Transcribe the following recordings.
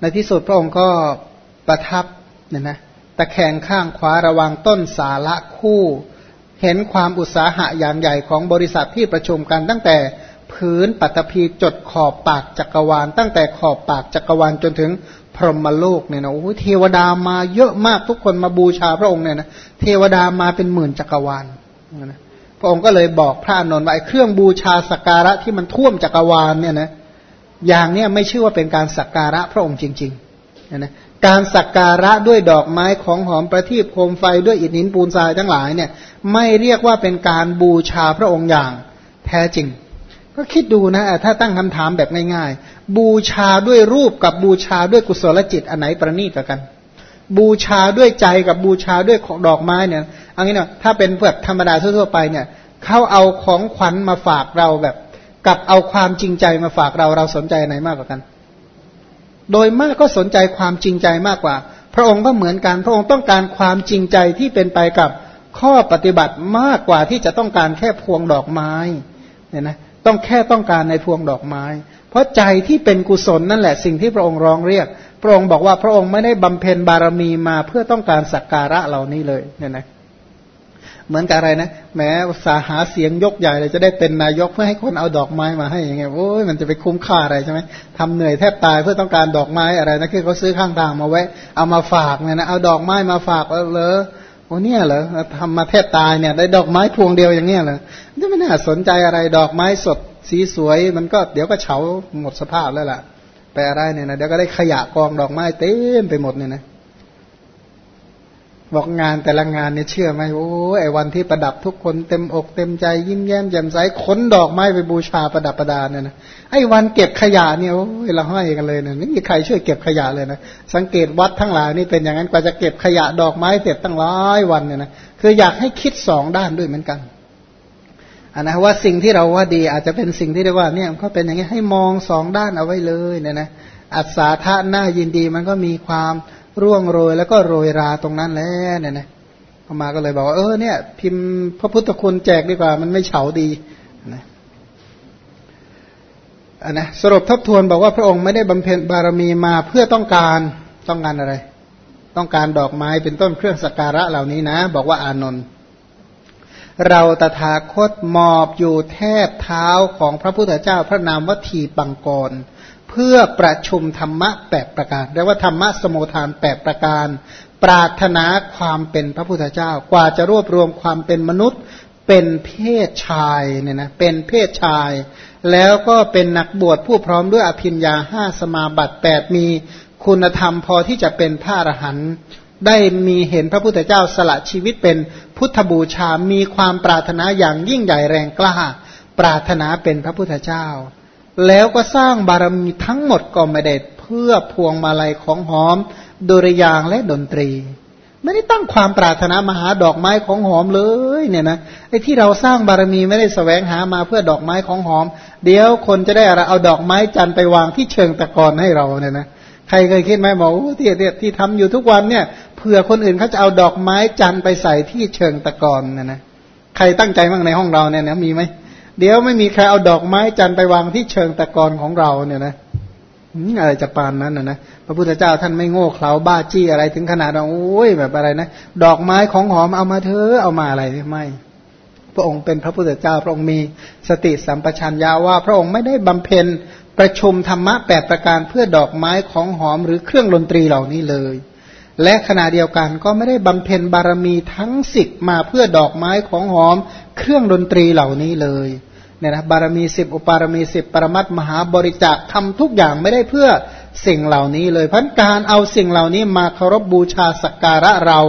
ในที่สุดพระองค์ก็ประทับเนี่ยนะตะแคงข้างขวาระวังต้นสาระคู่ เห็นความอุตสาหะอย่างใหญ่ของบริษัทที่ประชุมกันตั้งแต่พื้นปัตภีจดขอบปากจักรวาล ตั้งแต่ขอบปากจักรวาลจนถึงพรหมโลกเนี่ยนะโอ้เทวดามาเยอะมากทุกคนมาบูชาพระองค์เนี่ยนะเทวดามาเป็นหมื่นจักรวาลนะพระองค์ก็เลยบอกพระอานนท์ว่าเครื่องบูชาสกการะที่มันท่วมจักรวาลเนี่ยนะ อย่างเนี้ยไม่ชื่อว่าเป็นการสักการะพระองค์จริงๆนะการสักการะด้วยดอกไม้ของหอมประทีปโคมไฟด้วยอิฐหินปูนทรายทั้งหลายเนี่ย ไม่เรียกว่าเป็นการบูชาพระองค์อย่างแท้จริง ก็คิดดูนะถ้าตั้งคำถามแบบง่ายๆ บูชาด้วยรูปกับบูชาด้วยกุศลจิตอันไหนประณีตกัน บูชาด้วยใจกับบูชาด้วยของดอกไม้เนี่ยเอางี้เนาะถ้าเป็นแบบธรรมดาทั่วๆไปเนี่ยเขาเอาของขวัญมาฝากเราแบบ กับเอาความจริงใจมาฝากเราเราสนใจไหนมากกว่ากัน โดยมากก็สนใจความจริงใจมากกว่า พระองค์ก็เหมือนกัน พระองค์ต้องการความจริงใจที่เป็นไปกับข้อปฏิบัติมากกว่าที่จะต้องการแค่พวงดอกไม้เนี่ยนะต้องแค่ต้องการในพวงดอกไม้ เพราะใจที่เป็นกุศลนั่นแหละสิ่งที่พระองค์ร้องเรียก พระองค์บอกว่าพระองค์ไม่ได้บำเพ็ญบารมีมาเพื่อต้องการสักการะเหล่านี้เลยเนี่ยนะ เหมือนกับอะไรนะแม้สาหาเสียงยกใหญ่เลยจะได้เป็นนายกเพื่อให้คนเอาดอกไม้มาให้อย่างเงี้ยโอ้ยมันจะไปคุ้มค่าอะไรใช่ไหมทำเหนื่อยแทบตายเพื่อต้องการดอกไม้อะไรนะคือเขาซื้อข้างทางมาไว้ เอามาฝากเนี่ยนะเอาดอกไม้มาฝากเออเลยโอ้เนี่ยเหรอทำมาแทบตายเนี่ย ได้ดอกไม้พวงเดียวอย่างเงี้ยเหรอจะไม่น่าสนใจอะไรดอกไม้สดสีสวย มันก็เดี๋ยวก็เฉาหมดสภาพแล้วล่ะไปอะไรเนี่ยนะเดี๋ยวก็ได้ขยะกองดอกไม้เต็มไปหมดเนี่ยนะ บอกงานแต่ละงานเนี่ยเชื่อไหมโอ้ไอวันที่ประดับทุกคนเต็มอกเต็มใจ ยิ้มแย้มแจ่มใสขนดอกไม้ไปบูชาประดับประดาเนี่ยนะไอวันเก็บขยะเนี่ยโอ้ยเราห้กันเลยเนะไม่มีใครช่วยเก็บขยะเลยนะสังเกตวัดทั้งหลายนี่เป็นอย่างนั้นกว่าจะเก็บขยะดอกไม้เสร็จตั้งร้อยวันเนี่ยนะคืออยากให้คิดสองด้านด้วยเหมือนกันอันนะว่าสิ่งที่เราว่าดีอาจจะเป็นสิ่งที่เรียกว่าเนี่ยเขาเป็นอย่างนี้ให้มองสองด้านเอาไว้เลยเนี่ยนะอัศาธาหน้ายินดีมันก็มีความ ร่วงโรยแล้วก็โรยราตรงนั้นแล้วเนี่ยนะพมาก็เลยบอกว่าเออเนี่ย พิมพ์พระพุทธคุณแจกดีกว่า มันไม่เฉาดีนะอันนะสรุปทบทวนบอกว่าพระองค์ไม่ได้บำเพ็ญบารมีมาเพื่อต้องการต้องการอะไร ต้องการดอกไม้เป็นต้นเครื่องสักการะเหล่านี้นะ บอกว่าอานนท์เราตถาคตมอบอยู่แทบเท้าของพระพุทธเจ้าพระนามวัตถีปังกร เพื่อประชุมธรรมะแปดประการเรียกว่าธรรมะสมุทานแปดประการ ปรารถนาความเป็นพระพุทธเจ้า กว่าจะรวบรวมความเป็นมนุษย์ เป็นเพศชายเนี่ยนะเป็นเพศชาย แล้วก็เป็นนักบวชผู้พร้อมด้วยอภิญญาห้าสมาบัติแปดมีคุณธรรมพอที่จะเป็นพระอรหันต์ได้มีเห็นพระพุทธเจ้าสละชีวิตเป็นพุทธบูชา มีความปรารถนาอย่างยิ่งใหญ่แรงกล้า ปรารถนาเป็นพระพุทธเจ้า แล้วก็สร้างบารมีทั้งหมดก็ไม่ได้เพื่อพวงมาลัยของหอมดุริยางและดนตรี ไม่ได้ตั้งความปรารถนามาหาดอกไม้ของหอมเลยเนี่ยนะไอ้ที่เราสร้างบารมีไม่ได้สแสวงหามาเพื่อดอกไม้ของหอม เดี๋ยวคนจะได้อะไรเอาดอกไม้จันไปวางที่เชิงตะกอนให้เราเนี่ยนะใครเคยคิดไหมบอกที่ที่ที่ทำอยู่ทุกวันเนี่ยเผื่อคนอื่นเขาจะเอาดอกไม้จันไปใส่ที่เชิงตะกอนเนี่ยนะใครตั้งใจบ้างในห้องเราเนี่ยนะมีไหม เดี๋ยวไม่มีใครเอาดอกไม้จันไปวางที่เชิงตะกอนของเราเนี่ยนะอะไรจะปานนั้นนะนะพระพุทธเจ้าท่านไม่โง่เขลาบ้าจี้อะไรถึงขนาดว่าโอ้ยแบบอะไรนะดอกไม้ของหอมเอามาเถอะเอามาอะไรไม่ พระองค์เป็นพระพุทธเจ้า พระองค์มีสติสัมปชัญญะว่า พระองค์ไม่ได้บำเพ็ญประชุมธรรมะแปดประการเพื่อดอกไม้ของหอมหรือเครื่องดนตรีเหล่านี้เลย และขณะเดียวกันก็ไม่ได้บำเพ็ญบารมีทั้งสิบมาเพื่อดอกไม้ของหอม เครื่องดนตรีเหล่านี้เลยเนี่ยนะบารมีสิบอุปารมีสิบปรมัตมหาบริจาคทำทุกอย่างไม่ได้เพื่อสิ่งเหล่านี้เลยพันการเอาสิ่งเหล่านี้มาเคารพบบูชาสักการะเรา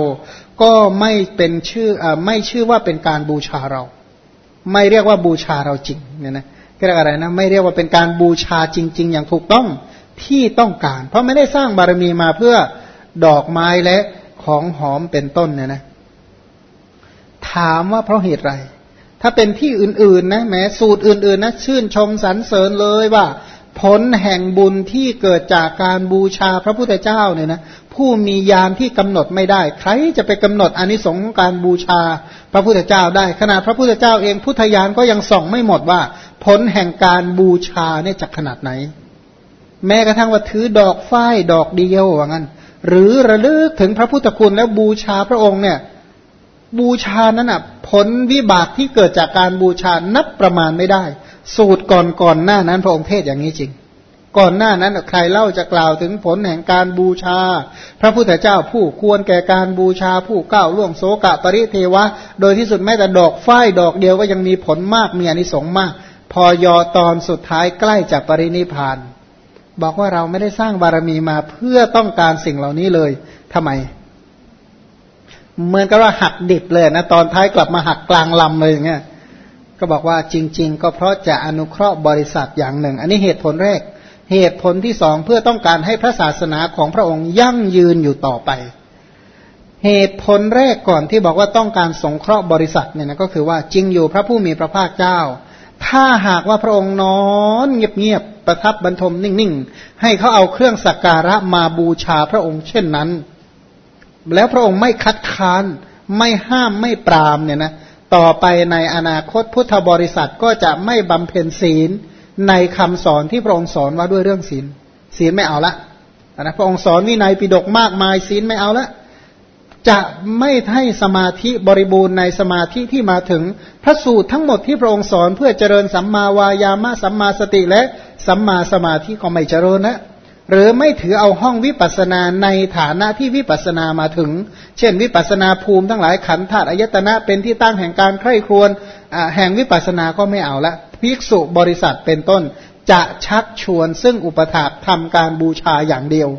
ก็ไม่เป็นชื่ออไม่ชื่อว่าเป็นการบูชาเรา ไม่เรียกว่าบูชาเราจริงเนี่ยนะเรียกอะไรนะไม่เรียกว่าเป็นการบูชาจริง ๆ อย่างถูกต้องที่ต้องการ เพราะไม่ได้สร้างบารมีมาเพื่อ ดอกไม้และของหอมเป็นต้นเนี่ยนะ ถามว่าเพราะเหตุไร ถ้าเป็นที่อื่นๆนะแม้สูตรอื่นๆนะชื่นชมสรรเสริญเลยว่า ผลแห่งบุญที่เกิดจากการบูชาพระพุทธเจ้าเนี่ยนะผู้มียานที่กำหนดไม่ได้ ใครจะไปกำหนดอนิสงส์ของการบูชาพระพุทธเจ้าได้ ขณะพระพุทธเจ้าเองพุทธยานก็ยังส่องไม่หมดว่า ผลแห่งการบูชาเนี่ยจะขนาดไหน แม้กระทั่งว่าถือดอกฝ้ายดอกเดียวว่างั้น หรือระลึกถึงพระพุทธคุณแล้วบูชาพระองค์เนี่ย บูชานั้นอะผลวิบากที่เกิดจากการบูชานับประมาณไม่ได้ สูตรก่อนก่อนหน้านั้นพระองค์เทศอย่างนี้จริง ก่อนหน้านั้นใครเล่าจะกล่าวถึงผลแห่งการบูชา พระพุทธเจ้าผู้ควรแก่การบูชาผู้ก้าวล่วงโสกะปริเทวะ โดยที่สุดแม้แต่ดอกฝ้ายดอกเดียวก็ยังมีผลมากมีอนิสงส์มาก พอยอตอนสุดท้ายใกล้จากปรินิพาน บอกว่าเราไม่ได้สร้างบารมีมาเพื่อต้องการสิ่งเหล่านี้เลยทำไม เหมือนกับว่าหักดิบเลยนะตอนท้ายกลับมาหักกลางลำเลยอย่างเงี้ยก็บอกว่าจริง ๆ ก็เพราะจะอนุเคราะห์บริษัทอย่างหนึ่ง อันนี้เหตุผลแรก เหตุผลที่สองเพื่อต้องการให้พระศาสนาของพระองค์ยั่งยืนอยู่ต่อไป เหตุผลแรกก่อนที่บอกว่าต้องการสงเคราะห์บริษัทเนี่ยนะก็คือว่าจริงอยู่พระผู้มีพระภาคเจ้า ถ้าหากว่าพระองค์นอนเงียบๆประทับบรรทมนิ่งๆ ให้เขาเอาเครื่องสักการะมาบูชาพระองค์เช่นนั้น แล้วพระองค์ไม่คัดค้านไม่ห้ามไม่ปรามเนี่ยนะต่อไปในอนาคตพุทธบริษัทก็จะไม่บำเพ็ญศีลในคำสอนที่พระองค์สอนว่าด้วยเรื่องศีลศีลไม่เอาละนะพระองค์สอนวินัยปิฎกมากมายศีลไม่เอาละ จะไม่ให้สมาธิบริบูรณ์ในสมาธิที่มาถึงพระสูตรทั้งหมดที่พระองค์สอนเพื่อเจริญสัมมาวายามะสัมมาสติและสัมมาสมาธิก็ไม่เจริญนะหรือไม่ถือเอาห้องวิปัสนาในฐานะที่วิปัสนามาถึง เช่น วิปัสนาภูมิทั้งหลายขันธ์ธาตุอายตนะเป็นที่ตั้งแห่งการใคร่ครวญแห่งวิปัสนาก็ไม่เอาละภิกษุบริษัทเป็นต้น จะชักชวนซึ่งอุปถาทำการบูชาอย่างเดียว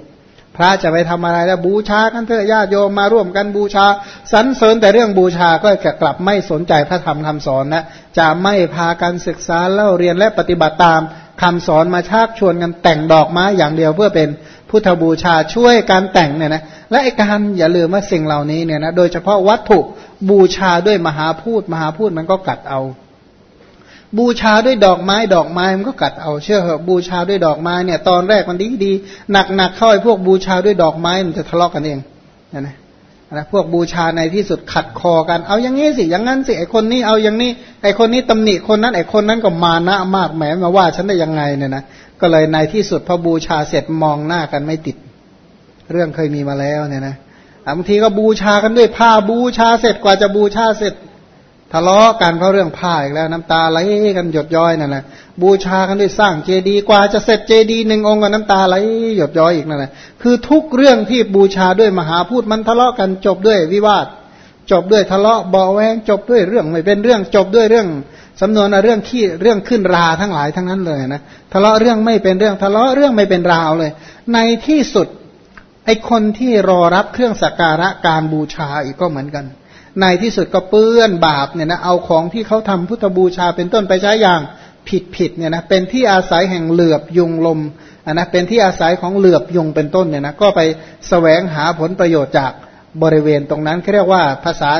พระจะไปทำอะไรแล้วบูชากันเถอะญาติโยมมาร่วมกันบูชาสรรเสริญแต่เรื่องบูชาก็จะกลับไม่สนใจพระธรรมคำสอนนะจะไม่พากันศึกษาเล่าเรียนและปฏิบัติตามคำสอนมาชักชวนกันแต่งดอกไม้อย่างเดียวเพื่อเป็นพุทธบูชาช่วยการแต่งเนี่ยนะและไอการอย่าลืมว่าสิ่งเหล่านี้เนี่ยนะโดยเฉพาะวัตถุบูชาด้วยมหาพูดมหาพูดมันก็กัดเอา บูชาด้วยดอกไม้ดอกไม้มันก็กัดเอาเชื่อเหอะบูชาด้วยดอกไม้เนี่ย ตอนแรกมันดีดีหนักหนักเข้าไอ้พวกบูชาด้วยดอกไม้มันจะทะเลาะกกันเองนะนะนะพวกบูชาในที่สุดขัดคอกัน เอาอย่างนี้สิอย่างนั้นสิไอคนนี้เอาอย่างนี้ไอคนนี้ตำหนิคนนั้นไอคนนั้นก็มานะมากแหมมาว่าฉันได้ยังไงเนี่ยนะก็เลยในที่สุดพอบูชาเสร็จมองหน้ากันไม่ติด เรื่องเคยมีมาแล้วเนี่ยนะบางทีก็บูชากันด้วยผ้าบูชาเสร็จกว่าจะบูชาเสร็จ ทะเลาะกันเพราะเรื่องผ้าอีกแล้วน้ำตาไหลกันหยดย้อยนั่นแหละบูชากันด้วยสร้างเจดีย์กว่าจะเสร็จเจดีย์หนึ่งองค์ก็น้ำตาไหลหยดย้อยอีกนั่นแหละคือทุกเรื่องที่บูชาด้วยมหาพูดมันทะเลาะกันจบด้วยวิวาท จบด้วยทะเลาะเบาแวงจบด้วยเรื่องไม่เป็นเรื่องจบด้วยเรื่องสำนวนเรื่องขี้เรื่องขึ้นราทั้งหลายทั้งนั้นเลยนะทะเลาะเรื่องไม่เป็นเรื่องทะเลาะเรื่องไม่เป็นราวเลย ในที่สุดไอคนที่รอรับเครื่องสักการะการบูชาอีกก็เหมือนกัน ในที่สุดก็เปื้อนบาปเนี่ยนะเอาของที่เขาทำพุทธบูชาเป็นต้นไปใช้อย่างผิดผิดเนี่ยนะเป็นที่อาศัยแห่งเหลือบยุงลมอะนะเป็นที่อาศัยของเหลือบยุงเป็นต้นเนี่ยนะก็ไปสแสวงหาผลประโยชน์จากบริเวณตรงนั้นเรียกว่าภาษา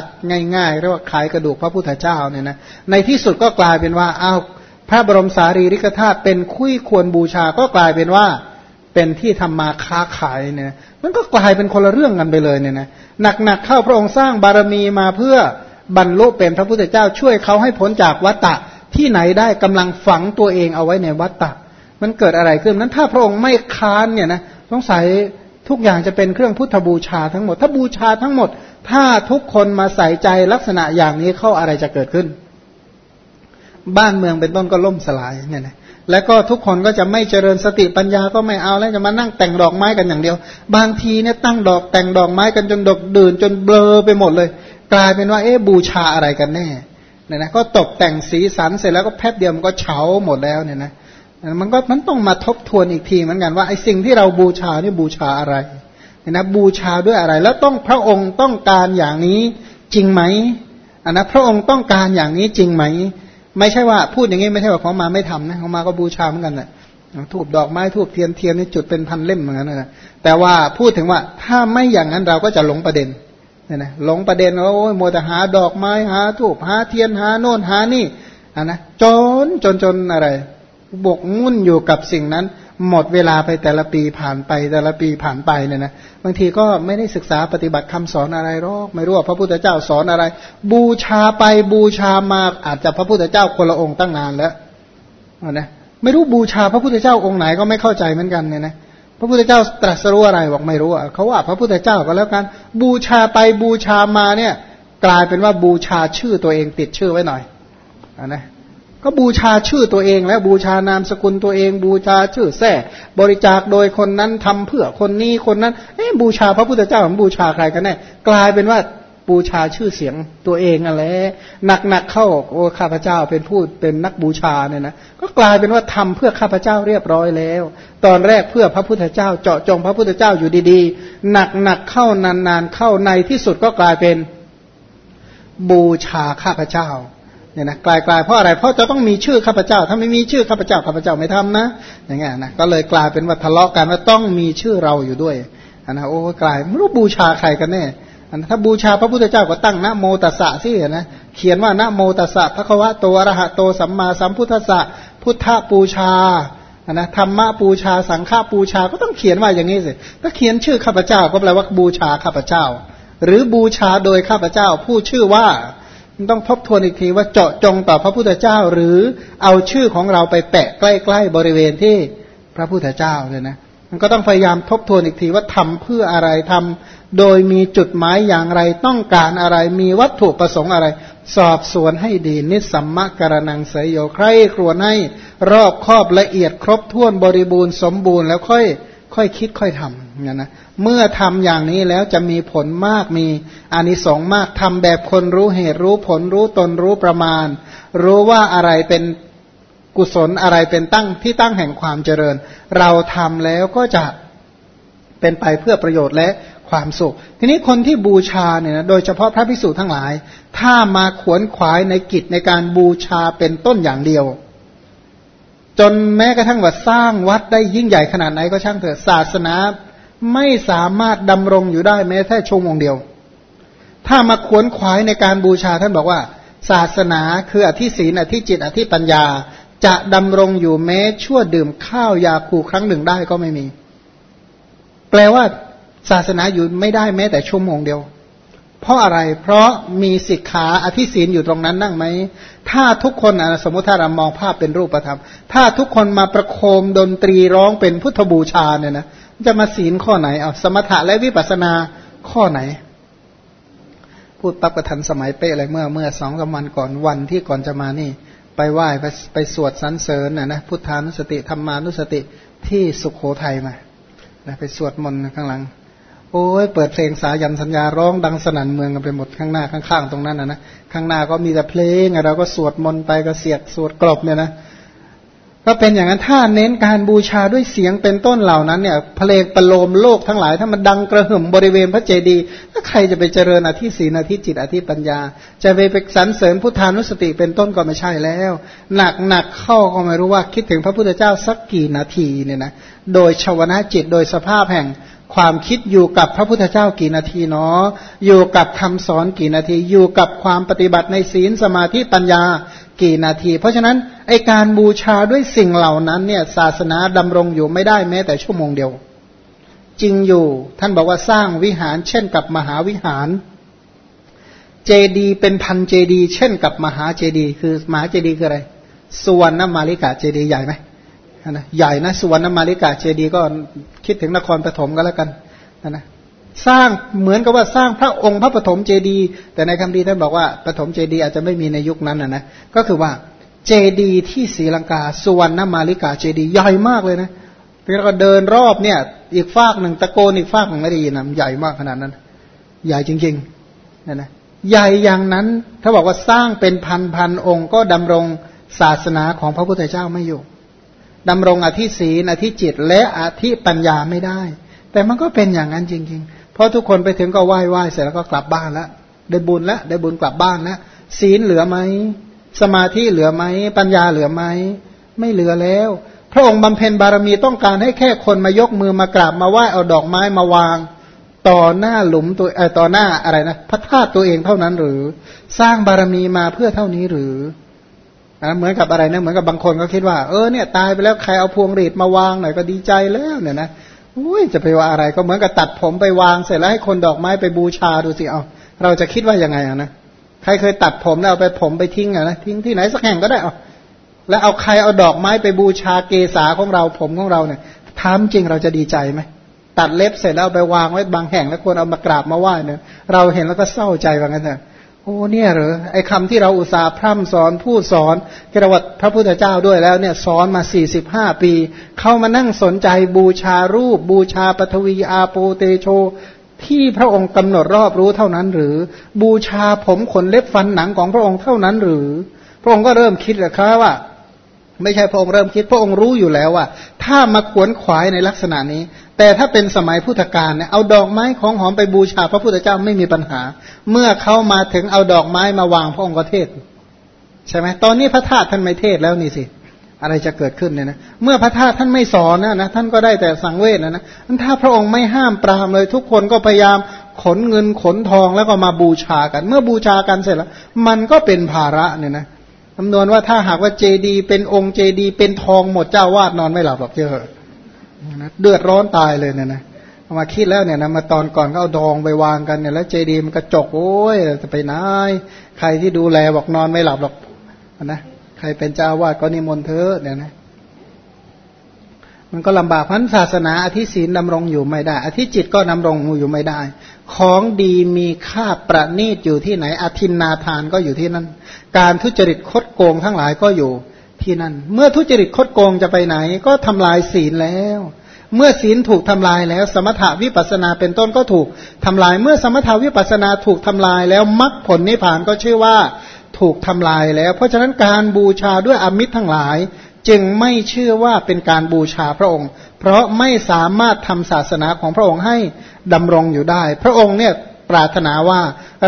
ง่ายๆเรียกว่าขายกระดูกพระพุทธเจ้าเนี่ยนะในที่สุดก็กลายเป็นว่าอ้าวพระบรมสารีริกธาตุเป็นคุยควรบูชาก็กลายเป็นว่าเป็นที่ทำมาค้าขายเนี่ยมันก็กลายเป็นคนละเรื่องกันไปเลยเนี่ยนะ หนักๆเข้าพระองค์สร้างบารมีมาเพื่อบรรลุเป็นพระพุทธเจ้าช่วยเขาให้พ้นจากวัฏฏะที่ไหนได้กำลังฝังตัวเองเอาไว้ในวัฏฏะมันเกิดอะไรขึ้นนั้นถ้าพระองค์ไม่ค้านเนี่ยนะสงสัยทุกอย่างจะเป็นเครื่องพุทธบูชาทั้งหมด ถ้าบูชาทั้งหมด ถ้าทุกคนมาใส่ใจลักษณะอย่างนี้เข้าอะไรจะเกิดขึ้น บ้านเมืองเป็นต้นก็ล่มสลายเนี่ยนะ แล้วก็ทุกคนก็จะไม่เจริญสติปัญญาก็ไม่เอาแล้วจะมานั่งแต่งดอกไม้กันอย่างเดียว บางทีเนี่ยตั้งดอกแต่งดอกไม้กันจนดกดื่นจนเบลอไปหมดเลย กลายเป็นว่าเอ๊บูชาอะไรกันแน่เนี่ยนะก็ตกแต่งสีสันเสร็จแล้วก็แป๊บเดียวมันก็เฉาหมดแล้วเนี่ยนะมันก็มันต้องมาทบทวนอีกทีเหมือนกันว่าไอ้สิ่งที่เราบูชานี่บูชาอะไรเนี่ยนะบูชาด้วยอะไร แล้วต้องพระองค์ต้องการอย่างนี้จริงไหมอันนะพระองค์ต้องการอย่างนี้จริงไหม ไม่ใช่ว่าพูดอย่างนี้ไม่ใช่ว่าของมาไม่ทำนะของมาก็บูชาเหมือนกันแหละทูบดอกไม้ทูบเทียนเทียนนี่จุดเป็นพันเล่มเหมือนกันนะแต่ว่าพูดถึงว่าถ้าไม่อย่างนั้นเราก็จะหลงประเด็นเนี่ยนะหลงประเด็นว่าโอ้ยโมแต่หาดอกไม้หาทูบหาเทียนหาโน่นหานี่อะนะจนจนจนอะไรบกมุ่นอยู่กับสิ่งนั้น หมดเวลาไปแต่ละปีผ่านไปแต่ละปีผ่านไปเนี่ยนะบางทีก็ไม่ได้ศึกษาปฏิบัติคำสอนอะไรหรอกไม่รู้ว่าพระพุทธเจ้าสอนอะไร บูชาไปบูชามาอาจจะพระพุทธเจ้าคนละองค์ตั้งนานแล้วนะไม่รู้บูชาพระพุทธเจ้าองค์ไหนก็ไม่เข้าใจเหมือนกันเนี่ยนะพระพุทธเจ้าตรัสรู้อะไรบอกไม่รู้อะเขาว่าพระพุทธเจ้าก็แล้วกัน บูชาไปบูชามาเนี่ย กลายเป็นว่าบูชาชื่อตัวเองติดชื่อไว้หน่อยอนะ ก็บูชาชื่อตัวเอง แล้วบูชานามสกุลตัวเอง บูชาชื่อแท้บริจาคโดยคนนั้นทำเพื่อคนนี้คนนั้นเอ๊บูชาพระพุทธเจ้าบูชาใครกันแน่กลายเป็นว่าบูชาชื่อเสียงตัวเองอะไรหนักๆเข้าโอ้ข้าพเจ้าเป็นผู้เป็นนักบูชาเนี่ยนะก็กลายเป็นว่าทำเพื่อข้าพเจ้าเรียบร้อยแล้ว ตอนแรกเพื่อพระพุทธเจ้าเจาะจงพระพุทธเจ้าอยู่ดีๆหนักๆเข้านานๆเข้าในที่สุดก็กลายเป็นบูชาข้าพเจ้า เนี่ยนะกลายกลายเพราะอะไร เพราะจะต้องมีชื่อข้าพเจ้า ถ้าไม่มีชื่อข้าพเจ้าข้าพเจ้าไม่ทำนะ อย่างเงี้ยนะก็เลยกลายเป็นว่าทะเลาะกันว่าต้องมีชื่อเราอยู่ด้วยนะโอ้กลายไม่รู้บูชาใครกันแน่ถ้าบูชาพระพุทธเจ้าก็ตั้งนะโมตัสสะสินะเขียนว่านะโมตัสสะพระควะโตอรหะโตสัมมาสัมพุทธัสสะพุทธปูชานะธรรมะปูชาสังฆาปูชาก็ต้องเขียนว่าอย่างนี้สิถ้าเขียนชื่อข้าพเจ้าก็แปลว่าบูชาข้าพเจ้า หรือบูชาโดยข้าพเจ้าผู้ชื่อว่า ต้องทบทวนอีกทีว่าเจาะจงต่อพระพุทธเจ้า หรือเอาชื่อของเราไปแปะใกล้ๆบริเวณที่พระพุทธเจ้าเนี่ยนะมันก็ต้องพยายามทบทวนอีกทีว่าทำเพื่ออะไรทำโดยมีจุดหมายอย่างไรต้องการอะไรมีวัตถุประสงค์อะไร สอบสวนให้ดี นิสัมมะกรนังเสยโยใครครวญให้รอบครอบละเอียดครบถ้วนบริบูรณ์สมบูรณ์แล้วค่อยค่อยคิดค่อยทำเนี่ยนะ เมื่อทำอย่างนี้แล้วจะมีผลมากมีอานิสงส์มากทำแบบคนรู้เหตุรู้ผลรู้ตนรู้ประมาณ รู้ว่าอะไรเป็นกุศลอะไรเป็นตั้งที่ตั้งแห่งความเจริญ เราทำแล้วก็จะเป็นไปเพื่อประโยชน์และความสุข ทีนี้คนที่บูชาเนี่ยนะโดยเฉพาะพระภิกษุทั้งหลาย ถ้ามาขวนขวายในกิจในการบูชาเป็นต้นอย่างเดียว จนแม้กระทั่งว่าสร้างวัดได้ยิ่งใหญ่ขนาดไหนก็ช่างเถอะศาสนา ไม่สามารถดำรงอยู่ได้แม้แค่ชั่วโมงเดียว ถ้ามาขวนขวายในการบูชาท่านบอกว่า ศาสนาคืออธิศีนอธิจิต อธิปัญญา จะดำรงอยู่แม้ชั่วดื่มข้าวยาคูครั้งหนึ่งได้ก็ไม่มี แปลว่า ศาสนาอยู่ไม่ได้แม้แต่ชั่วโมงเดียว เพราะอะไร เพราะมีสิกขาอธิศีนอยู่ตรงนั้นนั่งไหม ถ้าทุกคนสมมติถ้าเรามองภาพเป็นรูปธรรม ถ้าทุกคนมาประโคมดนตรีร้องเป็นพุทธบูชาเนี่ยนะ จะมาศีลข้อไหนเอาสมถะและวิปัสนาข้อไหน พูดปั๊บกระทันสมัยเป๊ะเลยเมื่อเมื่อสองสามวันก่อนวันที่ก่อนจะมานี่ ไปไหว้ไปไปสวดสรรเสริญนะนะพุทธานุสติธรรมานุสติที่สุขโขทัยมานะไปสวดมนต์ข้างหลัง โอ้ยเปิดเพลงสายันสัญญาร้องดังสนั่นเมืองกันไปหมดข้างหน้าข้างๆตรงนั้นนะนะข้างหน้าก็มีแต่เพลงเราก็สวดมนต์ไปก็เสียกสวดกลบเนี่ยนะ ก็เป็นอย่างนั้นถ้าเน้นการบูชาด้วยเสียงเป็นต้นเหล่านั้นเนี่ยเพลงประโลมโลกทั้งหลาย ถ้ามันดังกระหึ่มบริเวณพระเจดีย์ถ้าใครจะไปเจริญอธิศีนอธิจิตอธิปัญญา จะไปไปสรรเสริญพุทธานุสติเป็นต้นก็ไม่ใช่แล้ว หนักหนักเข้าก็ไม่รู้ว่าคิดถึงพระพุทธเจ้าสักกี่นาทีเนี่ยนะโดยชวนาจิตโดยสภาพแห่งความคิดอยู่กับพระพุทธเจ้ากี่นาทีเนาะอยู่กับคำสอนกี่นาที อยู่กับความปฏิบัติในศีลสมาธิปัญญา กี่นาที เพราะฉะนั้นไอการบูชาด้วยสิ่งเหล่านั้นเนี่ยศาสนาดำรงอยู่ไม่ได้แม้แต่ชั่วโมงเดียว จริงอยู่ท่านบอกว่าสร้างวิหารเช่นกับมหาวิหาร เจดีเป็นพันเจดีเช่นกับมหาเจดี คือมหาเจดีคืออะไรสุวรรณมาลิกาเจดีใหญ่ไหมนะใหญ่นะสุวรรณมาลิกาเจดีก็คิดถึงนครปฐมก็แล้วกันนะ สร้างเหมือนกับว่าสร้างพระองค์พระปฐมเจดี แต่ในคำดีท่านบอกว่าปฐมเจดีอาจจะไม่มีในยุคนั้นนะนะก็คือว่าเจดีที่ศรีลังกาสุวรรณมาลิกาเจดีใหญ่มากเลยนะแล้วก็เดินรอบเนี่ย อีกฟากหนึ่งตะโกนอีกฟากหนึ่งไม่ได้ยินนะใหญ่มากขนาดนั้น ใหญ่จริงๆนะนนะใหญ่อย่างนั้นถ้าบอกว่าสร้างเป็นพันพันองค์ก็ดำรงศาสนาของพระพุทธเจ้าไม่อยู่ดำรงอธิศีนอธิจิตและอธิปัญญาไม่ได้ แต่มันก็เป็นอย่างนั้นจริง ๆ เพราะทุกคนไปถึงก็ไหว้ไหว้เสร็จแล้วก็กลับบ้านแล้วได้บุญแล้วได้บุญกลับบ้านแล้วศีลเหลือไหมสมาธิเหลือไหมปัญญาเหลือไหมไม่เหลือแล้ว พระองค์บำเพ็ญบารมีต้องการให้แค่คนมายกมือมากราบมาไหว้เอาดอกไม้มาวางต่อหน้าหลุมตัวเอต่อหน้าอะไรนะพระธาตุตัวเองเท่านั้นหรือ สร้างบารมีมาเพื่อเท่านี้หรือเหมือนกับอะไรนะเหมือนกับบางคนก็คิดว่าเออเนี่ยตายไปแล้วใครเอาพวงหรีดมาวางหน่อยก็ดีใจแล้วเนี่ยนะ อุ้ยจะไปว่าอะไรก็เหมือนกับตัดผมไปวางเสร็จแล้วให้คนดอกไม้ไปบูชาดูสิเอาเราจะคิดว่ายังไงอะนะใครเคยตัดผมแล้วเอาไปผมไปทิ้งอะนะทิ้งที่ไหนสักแห่งก็ได้เอาแล้วเอาใครเอาดอกไม้ไปบูชาเกษาของเราผมของเราเนี่ยถามจริงเราจะดีใจไหมตัดเล็บเสร็จแล้วเอาไปวางไว้บางแห่งแล้วควรเอามากราบมาไหว้เนี่ยเราเห็นแล้วก็เศร้าใจว่างั้นเถอะ โอ้เนี่ยเหรอไอ้คำที่เราอุตส่าห์พร่ำสอนพูดสอนกระวัตพระพุทธเจ้าด้วยแล้วเนี่ยสอนมาสี่สิบห้าปี เข้ามานั่งสนใจบูชารูป บูชาปฐวีอาโปเตโช ที่พระองค์กำหนดรอบรู้เท่านั้นหรือ บูชาผมขนเล็บฟันหนังของพระองค์เท่านั้นหรือ พระองค์ก็เริ่มคิดแล้วครับว่า ไม่ใช่พระองค์เริ่มคิดพระองค์รู้อยู่แล้วว่า ถ้ามาขวนขวายในลักษณะนี้ แต่ถ้าเป็นสมัยพุทธกาลเนี่ยเอาดอกไม้ของหอมไปบูชา พระพุทธเจ้าไม่มีปัญหา เมื่อเขามาถึงเอาดอกไม้มาวางพระองค์ก็เทศใช่ไหมตอนนี้พระธาตุท่านไม่เทศแล้วนี่สิ อะไรจะเกิดขึ้นเนี่ยนะเมื่อพระธาตุท่านไม่สอนนะนะท่านก็ได้แต่สังเวชนะนะถ้าพระองค์ไม่ห้ามปรามเลย ทุกคนก็พยายามขนเงินขนทองแล้วก็มาบูชากัน เมื่อบูชากันเสร็จแล้ว มันก็เป็นภาระเนี่ยนะ คำนวณว่าถ้าหากว่าเจดี เป็นองค์เจดี เป็นทองหมดเจ้าวาดนอนไม่หลับหรอกเจ้านะเดือดร้อนตายเลยเนี่ยนะมาคิดแล้วเนี่ยนะมาตอนก่อนก็เอาดองไปวางกันเนี่ยแล้วเจดีมันกระจกโอ้ยจะไปไหนใครที่ดูแลบอกนอนไม่หลับหรอกนะใครเป็นเจ้าวาดก็นิมนต์เธอเนี่ยนะมันก็ลำบากพันศาสนาอธิศีลดำรงอยู่ไม่ได้อธิจิตก็ดำรงอยู่ไม่ได้ ของดีมีค่าประณีตอยู่ที่ไหนอธินนาทานก็อยู่ที่นั่น การทุจริตคดโกงทั้งหลายก็อยู่ที่นั่น เมื่อทุจริตคดโกงจะไปไหน ก็ทำลายศีลแล้ว เมื่อศีลถูกทำลายแล้ว สมถาวิปัสนาเป็นต้นก็ถูกทำลาย เมื่อสมถาวิปัสนาถูกทำลายแล้วมรรคผลนิพพานก็ชื่อว่าถูกทำลายแล้ว เพราะฉะนั้นการบูชาด้วยอมิตรทั้งหลาย จึงไม่เชื่อว่าเป็นการบูชาพระองค์ เพราะไม่สามารถทำศาสนาของพระองค์ให้ ดำรงอยู่ได้ พระองค์เนี่ยปรารถนาว่า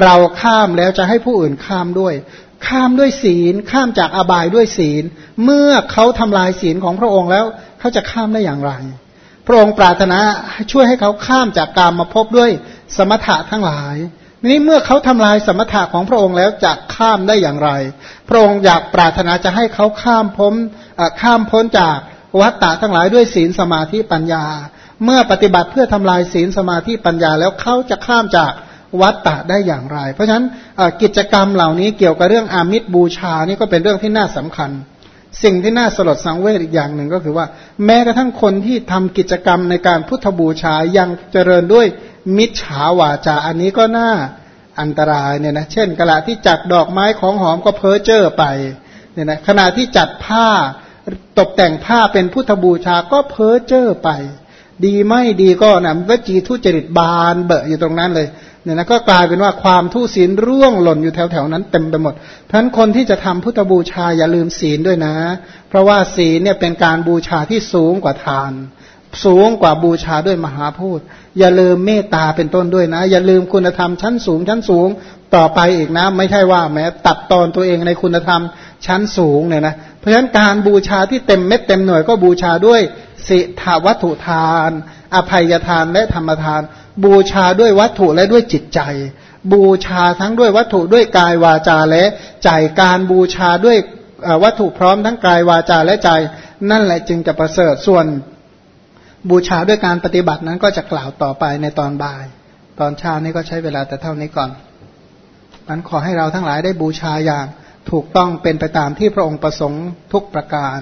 เราข้ามแล้วจะให้ผู้อื่นข้ามด้วย ข้ามด้วยศีล ข้ามจากอบายด้วยศีล เมื่อเขาทำลายศีลของพระองค์แล้วเขาจะข้ามได้อย่างไร พระองค์ปรารถนาช่วยให้เขาข้ามจากกามมาพบด้วยสมถะทั้งหลายนี้เมื่อเขาทำลายสมถะของพระองค์แล้วจะข้ามได้อย่างไร พระองค์อยากปรารถนาจะให้เขาข้ามพ้นข้ามพ้นจากวัฏฏะทั้งหลายด้วยศีลสมาธิปัญญา เมื่อปฏิบัติเพื่อทำลายศีลสมาธิปัญญาแล้วเขาจะข้ามจากวัตตะได้อย่างไร เพราะฉะนั้นกิจกรรมเหล่านี้เกี่ยวกับเรื่องอามิตรบูชานี่ก็เป็นเรื่องที่น่าสำคัญ สิ่งที่น่าสลดสังเวชอีกอย่างหนึ่งก็คือว่า แม้กระทั่งคนที่ทำกิจกรรมในการพุทธบูชายังเจริญด้วยมิจฉาวาจาอันนี้ก็น่าอันตรายเนี่ยนะเช่นกระที่จัดดอกไม้ของหอมก็เพ้อเจ้อไปเนี่ยนะขณะที่จัดผ้าตกแต่งผ้าเป็นพุทธบูชาก็เพ้อเจ้อไป ดีไม่ดีก็นะวจีทุจริตบานเบอะอยู่ตรงนั้นเลยเนี่ยนะก็กลายเป็นว่าความทุศีลร่วงหล่นอยู่แถวๆนั้นเต็มไปหมดเพราะนั้นคนที่จะทำพุทธบูชาอย่าลืมศีลด้วยนะ เพราะว่าศีลเนี่ยเป็นการบูชาที่สูงกว่าทาน สูงกว่าบูชาด้วยมหาพูดอย่าลืมเมตตาเป็นต้นด้วยนะ อย่าลืมคุณธรรมชั้นสูงชั้นสูงต่อไปอีกนะ ไม่ใช่ว่าแม้ตัดตอนตัวเองในคุณธรรมชั้นสูงเนี่ยนะเพราะฉะนั้นการบูชาที่เต็มเม็ดเต็มหน่วยก็บูชาด้วย สิทาวัตถุทาน อภัยทานและธรรมทาน บูชาด้วยวัตถุและด้วยจิตใจ บูชาทั้งด้วยวัตถุด้วยกายวาจาและใจการบูชาด้วยวัตถุพร้อมทั้งกายวาจาและใจ นั่นแหละจึงจะประเสริฐส่วน บูชาด้วยการปฏิบัตินั้นก็จะกล่าวต่อไปในตอนบ่าย ตอนเช้านี้ก็ใช้เวลาแต่เท่านี้ก่อนมันขอให้เราทั้งหลายได้บูชาอย่างถูกต้องเป็นไปตามที่พระองค์ประสงค์ทุกประการ